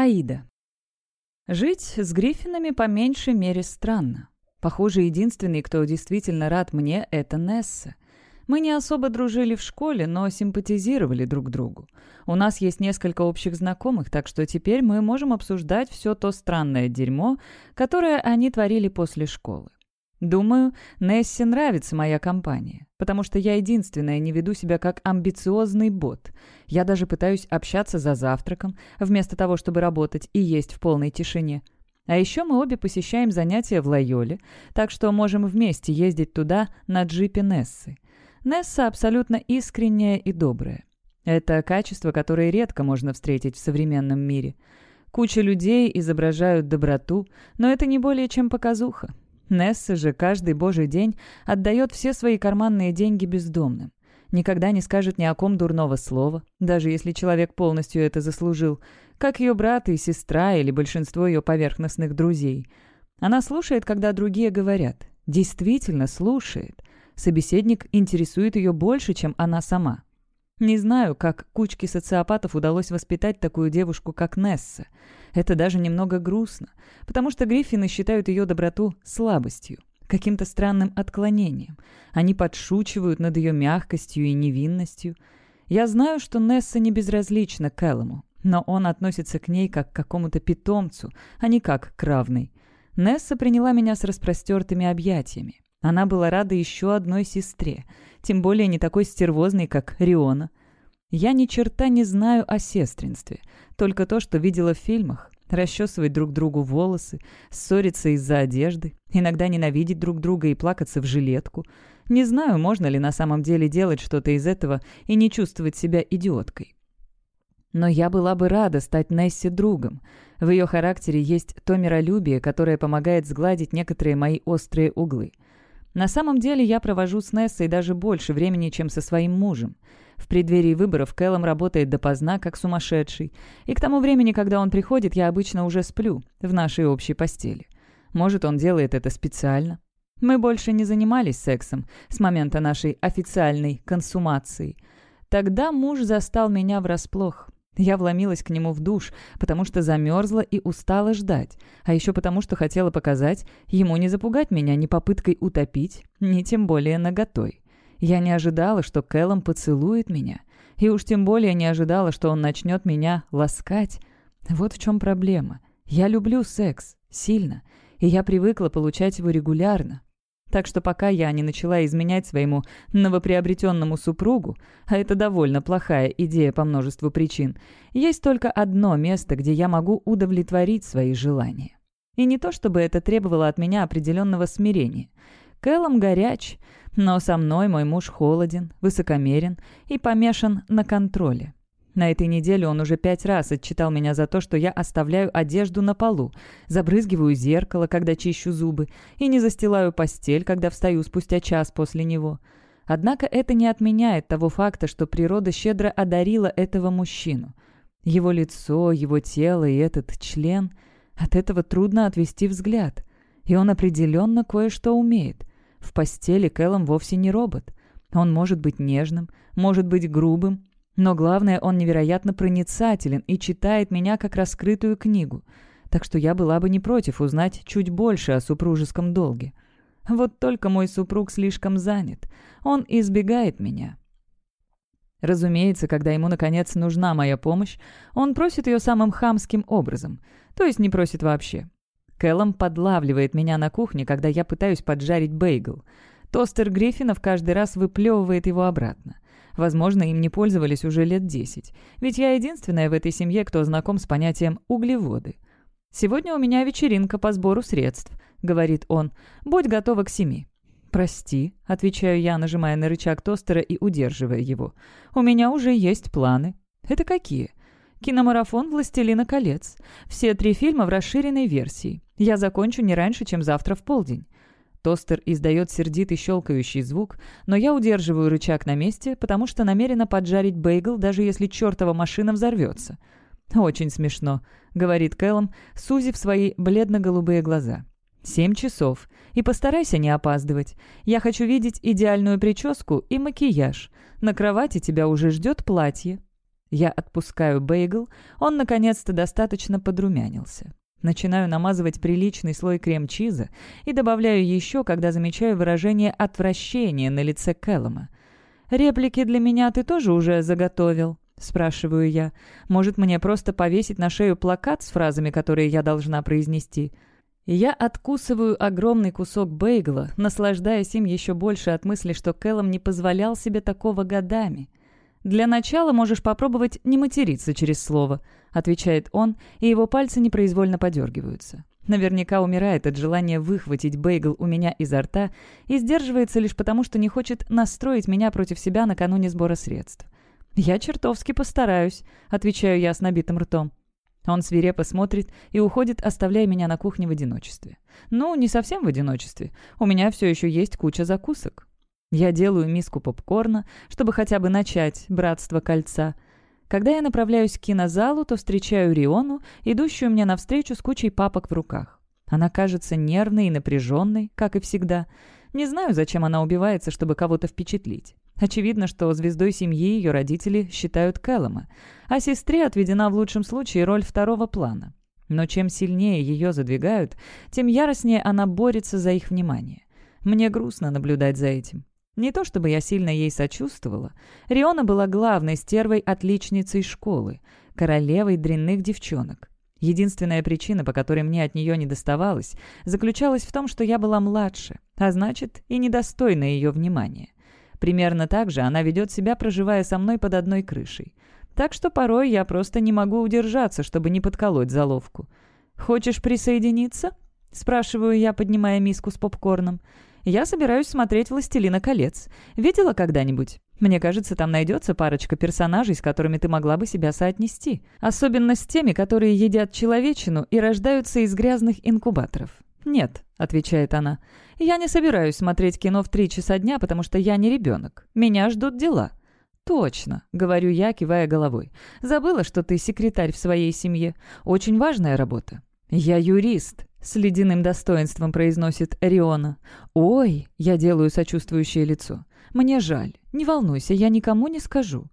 Аида. Жить с Гриффинами по меньшей мере странно. Похоже, единственный, кто действительно рад мне, это Несса. Мы не особо дружили в школе, но симпатизировали друг другу. У нас есть несколько общих знакомых, так что теперь мы можем обсуждать все то странное дерьмо, которое они творили после школы. Думаю, Нессе нравится моя компания, потому что я единственная не веду себя как амбициозный бот. Я даже пытаюсь общаться за завтраком, вместо того, чтобы работать и есть в полной тишине. А еще мы обе посещаем занятия в Лайоле, так что можем вместе ездить туда на джипе Нессы. Несса абсолютно искренняя и добрая. Это качество, которое редко можно встретить в современном мире. Куча людей изображают доброту, но это не более чем показуха. Несса же каждый божий день отдает все свои карманные деньги бездомным. Никогда не скажет ни о ком дурного слова, даже если человек полностью это заслужил, как ее брат и сестра или большинство ее поверхностных друзей. Она слушает, когда другие говорят. Действительно слушает. Собеседник интересует ее больше, чем она сама. Не знаю, как кучке социопатов удалось воспитать такую девушку, как Несса. Это даже немного грустно, потому что Гриффины считают ее доброту слабостью, каким-то странным отклонением. Они подшучивают над ее мягкостью и невинностью. Я знаю, что Несса не безразлична к Эллому, но он относится к ней как к какому-то питомцу, а не как к равной. Несса приняла меня с распростертыми объятиями. Она была рада еще одной сестре, тем более не такой стервозной, как Риона. Я ни черта не знаю о сестринстве, только то, что видела в фильмах. Расчесывать друг другу волосы, ссориться из-за одежды, иногда ненавидеть друг друга и плакаться в жилетку. Не знаю, можно ли на самом деле делать что-то из этого и не чувствовать себя идиоткой. Но я была бы рада стать Несси другом. В ее характере есть то миролюбие, которое помогает сгладить некоторые мои острые углы – на самом деле я провожу с Нессой даже больше времени, чем со своим мужем. В преддверии выборов Кэллом работает допоздна, как сумасшедший. И к тому времени, когда он приходит, я обычно уже сплю в нашей общей постели. Может, он делает это специально. Мы больше не занимались сексом с момента нашей официальной консумации. Тогда муж застал меня врасплох. Я вломилась к нему в душ, потому что замерзла и устала ждать, а еще потому, что хотела показать, ему не запугать меня ни попыткой утопить, ни тем более наготой. Я не ожидала, что Кэллом поцелует меня, и уж тем более не ожидала, что он начнет меня ласкать. Вот в чем проблема. Я люблю секс, сильно, и я привыкла получать его регулярно. Так что пока я не начала изменять своему новоприобретенному супругу, а это довольно плохая идея по множеству причин, есть только одно место, где я могу удовлетворить свои желания. И не то чтобы это требовало от меня определенного смирения. Кэллом горяч, но со мной мой муж холоден, высокомерен и помешан на контроле. На этой неделе он уже пять раз отчитал меня за то, что я оставляю одежду на полу, забрызгиваю зеркало, когда чищу зубы, и не застилаю постель, когда встаю спустя час после него. Однако это не отменяет того факта, что природа щедро одарила этого мужчину. Его лицо, его тело и этот член — от этого трудно отвести взгляд. И он определенно кое-что умеет. В постели Кэллом вовсе не робот. Он может быть нежным, может быть грубым, но главное, он невероятно проницателен и читает меня как раскрытую книгу. Так что я была бы не против узнать чуть больше о супружеском долге. Вот только мой супруг слишком занят. Он избегает меня. Разумеется, когда ему, наконец, нужна моя помощь, он просит ее самым хамским образом. То есть не просит вообще. Кэллом подлавливает меня на кухне, когда я пытаюсь поджарить бейгл. Тостер Гриффинов каждый раз выплевывает его обратно. Возможно, им не пользовались уже лет десять. Ведь я единственная в этой семье, кто знаком с понятием «углеводы». «Сегодня у меня вечеринка по сбору средств», — говорит он. «Будь готова к семи». «Прости», — отвечаю я, нажимая на рычаг тостера и удерживая его. «У меня уже есть планы». «Это какие?» «Киномарафон «Властелина колец». Все три фильма в расширенной версии. Я закончу не раньше, чем завтра в полдень. Тостер издает сердитый щелкающий звук, но я удерживаю рычаг на месте, потому что намерена поджарить бейгл, даже если чертова машина взорвется. «Очень смешно», — говорит Кэллом, сузив свои бледно-голубые глаза. «Семь часов. И постарайся не опаздывать. Я хочу видеть идеальную прическу и макияж. На кровати тебя уже ждет платье». Я отпускаю бейгл, он наконец-то достаточно подрумянился. Начинаю намазывать приличный слой крем-чиза и добавляю еще, когда замечаю выражение отвращения на лице Кэллома. «Реплики для меня ты тоже уже заготовил?» — спрашиваю я. «Может, мне просто повесить на шею плакат с фразами, которые я должна произнести?» Я откусываю огромный кусок бейгла, наслаждаясь им еще больше от мысли, что Кэллом не позволял себе такого годами. «Для начала можешь попробовать не материться через слово», — отвечает он, и его пальцы непроизвольно подергиваются. Наверняка умирает от желания выхватить бейгл у меня изо рта и сдерживается лишь потому, что не хочет настроить меня против себя накануне сбора средств. «Я чертовски постараюсь», — отвечаю я с набитым ртом. Он свирепо смотрит и уходит, оставляя меня на кухне в одиночестве. Ну, не совсем в одиночестве. У меня все еще есть куча закусок. Я делаю миску попкорна, чтобы хотя бы начать «Братство кольца». Когда я направляюсь к кинозалу, то встречаю Риону, идущую мне навстречу с кучей папок в руках. Она кажется нервной и напряженной, как и всегда. Не знаю, зачем она убивается, чтобы кого-то впечатлить. Очевидно, что звездой семьи ее родители считают Кэллома, а сестре отведена в лучшем случае роль второго плана. Но чем сильнее ее задвигают, тем яростнее она борется за их внимание. Мне грустно наблюдать за этим. Не то чтобы я сильно ей сочувствовала. Риона была главной стервой-отличницей школы, королевой дрянных девчонок. Единственная причина, по которой мне от нее не доставалось, заключалась в том, что я была младше, а значит, и недостойна ее внимания. Примерно так же она ведет себя, проживая со мной под одной крышей. Так что порой я просто не могу удержаться, чтобы не подколоть заловку. «Хочешь присоединиться?» — спрашиваю я, поднимая миску с попкорном. «Я собираюсь смотреть «Властелина колец». Видела когда-нибудь? Мне кажется, там найдется парочка персонажей, с которыми ты могла бы себя соотнести. Особенно с теми, которые едят человечину и рождаются из грязных инкубаторов. «Нет», — отвечает она, — «я не собираюсь смотреть кино в три часа дня, потому что я не ребенок. Меня ждут дела». «Точно», — говорю я, кивая головой. «Забыла, что ты секретарь в своей семье. Очень важная работа». «Я юрист», — с ледяным достоинством произносит Риона. «Ой», — я делаю сочувствующее лицо. «Мне жаль. Не волнуйся, я никому не скажу».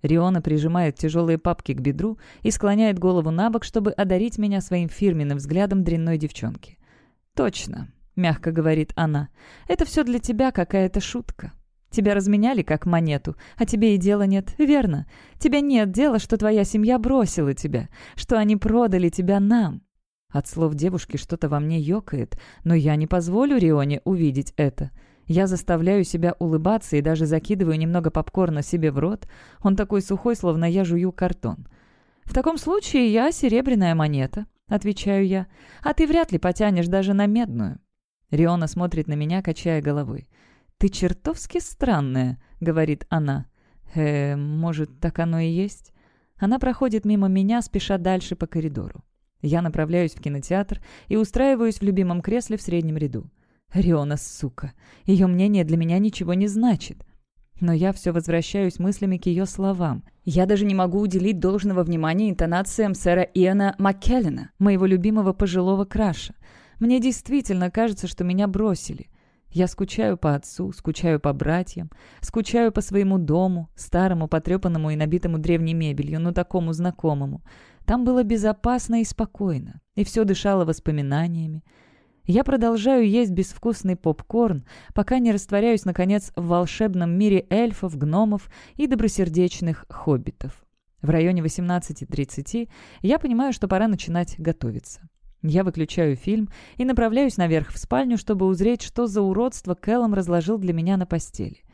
Риона прижимает тяжелые папки к бедру и склоняет голову на бок, чтобы одарить меня своим фирменным взглядом дрянной девчонки. «Точно», — мягко говорит она. «Это все для тебя какая-то шутка. Тебя разменяли как монету, а тебе и дела нет, верно? Тебе нет дела, что твоя семья бросила тебя, что они продали тебя нам». От слов девушки что-то во мне ёкает, но я не позволю Рионе увидеть это. Я заставляю себя улыбаться и даже закидываю немного попкорна себе в рот. Он такой сухой, словно я жую картон. В таком случае я серебряная монета, отвечаю я. «А ты вряд ли потянешь даже на медную». Риона смотрит на меня, качая головой. «Ты чертовски странная», — говорит она. «Э, может, так оно и есть?» Она проходит мимо меня, спеша дальше по коридору. Я направляюсь в кинотеатр и устраиваюсь в любимом кресле в среднем ряду. Риона, сука. Ее мнение для меня ничего не значит. Но я все возвращаюсь мыслями к ее словам. Я даже не могу уделить должного внимания интонациям сэра Иона Маккеллена, моего любимого пожилого краша. Мне действительно кажется, что меня бросили. Я скучаю по отцу, скучаю по братьям, скучаю по своему дому, старому, потрепанному и набитому древней мебелью, но такому знакомому. Там было безопасно и спокойно, и все дышало воспоминаниями. Я продолжаю есть безвкусный попкорн, пока не растворяюсь, наконец, в волшебном мире эльфов, гномов и добросердечных хоббитов. В районе 18.30 я понимаю, что пора начинать готовиться. Я выключаю фильм и направляюсь наверх в спальню, чтобы узреть, что за уродство Кэллом разложил для меня на постели.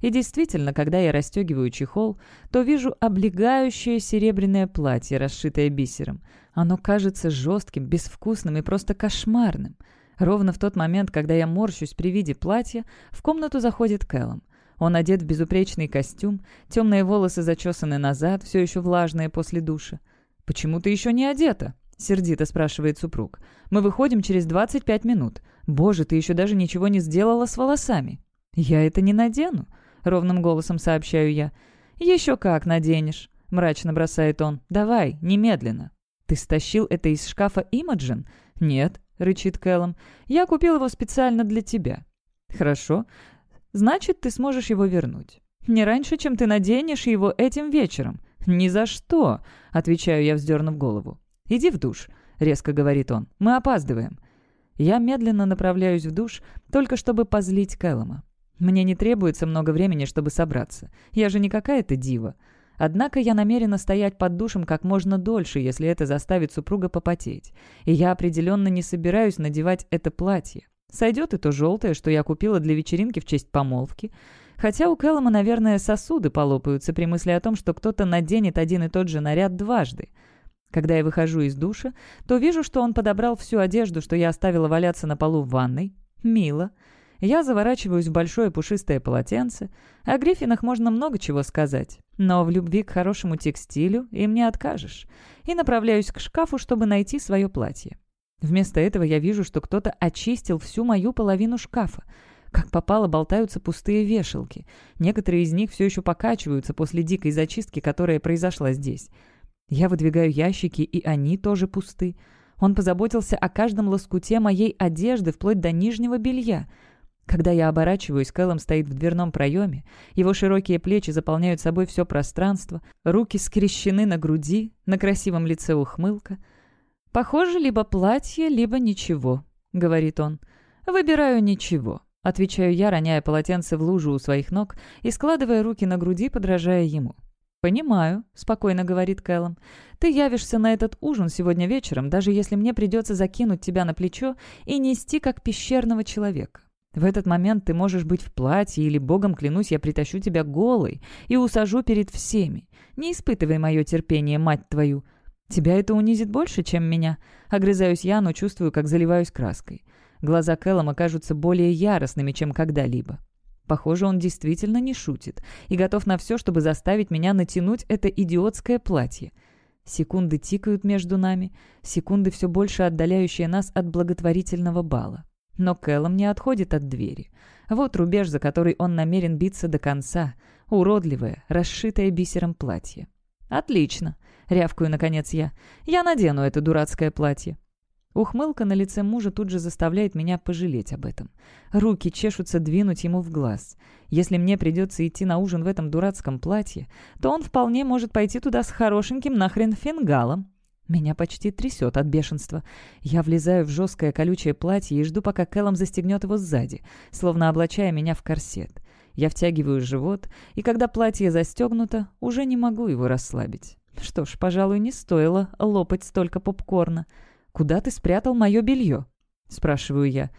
И действительно, когда я расстегиваю чехол, то вижу облегающее серебряное платье, расшитое бисером. Оно кажется жестким, безвкусным и просто кошмарным. Ровно в тот момент, когда я морщусь при виде платья, в комнату заходит Кэллом. Он одет в безупречный костюм, темные волосы зачесаны назад, все еще влажные после душа. «Почему ты еще не одета?» — сердито спрашивает супруг. «Мы выходим через 25 минут. Боже, ты еще даже ничего не сделала с волосами». «Я это не надену», — ровным голосом сообщаю я. «Еще как наденешь», — мрачно бросает он. «Давай, немедленно». «Ты стащил это из шкафа Имаджин?» «Нет», — рычит Кэллом. «Я купил его специально для тебя». «Хорошо. Значит, ты сможешь его вернуть. Не раньше, чем ты наденешь его этим вечером». «Ни за что!» — отвечаю я, вздернув голову. «Иди в душ», — резко говорит он. «Мы опаздываем». Я медленно направляюсь в душ, только чтобы позлить Кэллома. Мне не требуется много времени, чтобы собраться. Я же не какая-то дива. Однако я намерена стоять под душем как можно дольше, если это заставит супруга попотеть. И я определенно не собираюсь надевать это платье. Сойдет и то желтое, что я купила для вечеринки в честь помолвки. Хотя у Кэллома, наверное, сосуды полопаются при мысли о том, что кто-то наденет один и тот же наряд дважды. Когда я выхожу из душа, то вижу, что он подобрал всю одежду, что я оставила валяться на полу в ванной. Мило. Я заворачиваюсь в большое пушистое полотенце. О Гриффинах можно много чего сказать, но в любви к хорошему текстилю им не откажешь. И направляюсь к шкафу, чтобы найти свое платье. Вместо этого я вижу, что кто-то очистил всю мою половину шкафа. Как попало, болтаются пустые вешалки. Некоторые из них все еще покачиваются после дикой зачистки, которая произошла здесь. Я выдвигаю ящики, и они тоже пусты. Он позаботился о каждом лоскуте моей одежды, вплоть до нижнего белья — когда я оборачиваюсь, Кэллом стоит в дверном проеме. Его широкие плечи заполняют собой все пространство, руки скрещены на груди, на красивом лице ухмылка. «Похоже, либо платье, либо ничего», — говорит он. «Выбираю ничего», — отвечаю я, роняя полотенце в лужу у своих ног и складывая руки на груди, подражая ему. «Понимаю», — спокойно говорит Кэллом. «Ты явишься на этот ужин сегодня вечером, даже если мне придется закинуть тебя на плечо и нести как пещерного человека. В этот момент ты можешь быть в платье или, богом клянусь, я притащу тебя голой и усажу перед всеми. Не испытывай мое терпение, мать твою. Тебя это унизит больше, чем меня. Огрызаюсь я, но чувствую, как заливаюсь краской. Глаза Кэллома кажутся более яростными, чем когда-либо. Похоже, он действительно не шутит и готов на все, чтобы заставить меня натянуть это идиотское платье. Секунды тикают между нами, секунды все больше отдаляющие нас от благотворительного бала. Но Кэллом не отходит от двери. Вот рубеж, за который он намерен биться до конца. Уродливое, расшитое бисером платье. «Отлично!» — рявкую, наконец, я. «Я надену это дурацкое платье». Ухмылка на лице мужа тут же заставляет меня пожалеть об этом. Руки чешутся двинуть ему в глаз. Если мне придется идти на ужин в этом дурацком платье, то он вполне может пойти туда с хорошеньким нахрен фингалом. Меня почти трясет от бешенства. Я влезаю в жесткое колючее платье и жду, пока Кэллом застегнет его сзади, словно облачая меня в корсет. Я втягиваю живот, и когда платье застегнуто, уже не могу его расслабить. Что ж, пожалуй, не стоило лопать столько попкорна. «Куда ты спрятал мое белье?» — спрашиваю я.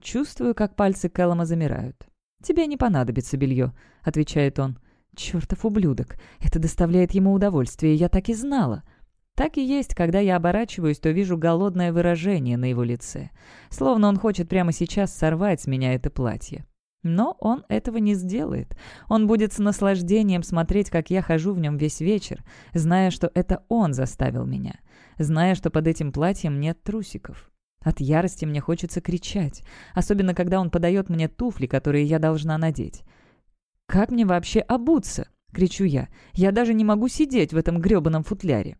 Чувствую, как пальцы Кэллома замирают. «Тебе не понадобится белье», — отвечает он. «Чертов ублюдок! Это доставляет ему удовольствие, я так и знала!» Так и есть, когда я оборачиваюсь, то вижу голодное выражение на его лице. Словно он хочет прямо сейчас сорвать с меня это платье. Но он этого не сделает. Он будет с наслаждением смотреть, как я хожу в нем весь вечер, зная, что это он заставил меня, зная, что под этим платьем нет трусиков. От ярости мне хочется кричать, особенно когда он подает мне туфли, которые я должна надеть. «Как мне вообще обуться?» — кричу я. «Я даже не могу сидеть в этом грёбаном футляре».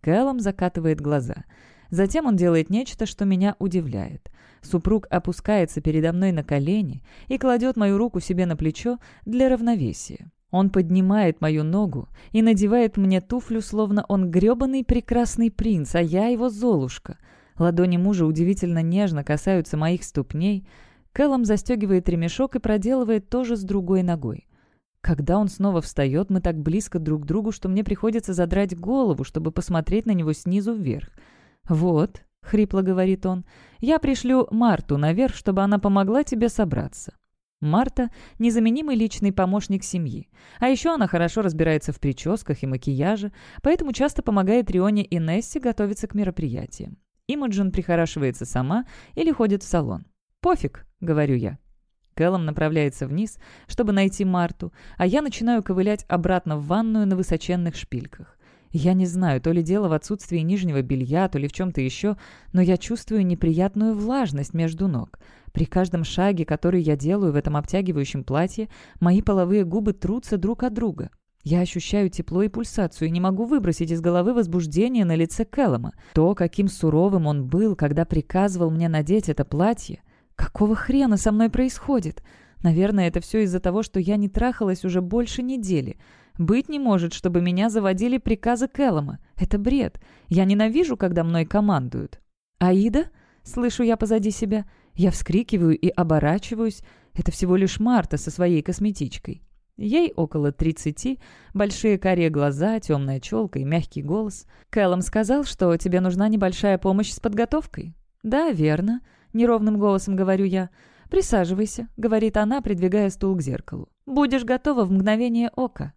Кэллом закатывает глаза. Затем он делает нечто, что меня удивляет. Супруг опускается передо мной на колени и кладет мою руку себе на плечо для равновесия. Он поднимает мою ногу и надевает мне туфлю, словно он грёбаный прекрасный принц, а я его золушка. Ладони мужа удивительно нежно касаются моих ступней. Кэллом застегивает ремешок и проделывает то же с другой ногой. Когда он снова встает, мы так близко друг к другу, что мне приходится задрать голову, чтобы посмотреть на него снизу вверх. «Вот», — хрипло говорит он, — «я пришлю Марту наверх, чтобы она помогла тебе собраться». Марта – незаменимый личный помощник семьи. А еще она хорошо разбирается в прическах и макияже, поэтому часто помогает Рионе и Нессе готовиться к мероприятиям. Имаджин прихорашивается сама или ходит в салон. «Пофиг», — говорю я. Кэллом направляется вниз, чтобы найти Марту, а я начинаю ковылять обратно в ванную на высоченных шпильках. Я не знаю, то ли дело в отсутствии нижнего белья, то ли в чем-то еще, но я чувствую неприятную влажность между ног. При каждом шаге, который я делаю в этом обтягивающем платье, мои половые губы трутся друг от друга. Я ощущаю тепло и пульсацию и не могу выбросить из головы возбуждение на лице Кэллома. То, каким суровым он был, когда приказывал мне надеть это платье, Какого хрена со мной происходит? Наверное, это все из-за того, что я не трахалась уже больше недели. Быть не может, чтобы меня заводили приказы Кэллома. Это бред. Я ненавижу, когда мной командуют. «Аида?» — слышу я позади себя. Я вскрикиваю и оборачиваюсь. Это всего лишь Марта со своей косметичкой. Ей около тридцати, большие карие глаза, темная челка и мягкий голос. Кэллом сказал, что тебе нужна небольшая помощь с подготовкой. «Да, верно», — неровным голосом говорю я. «Присаживайся», — говорит она, придвигая стул к зеркалу. «Будешь готова в мгновение ока».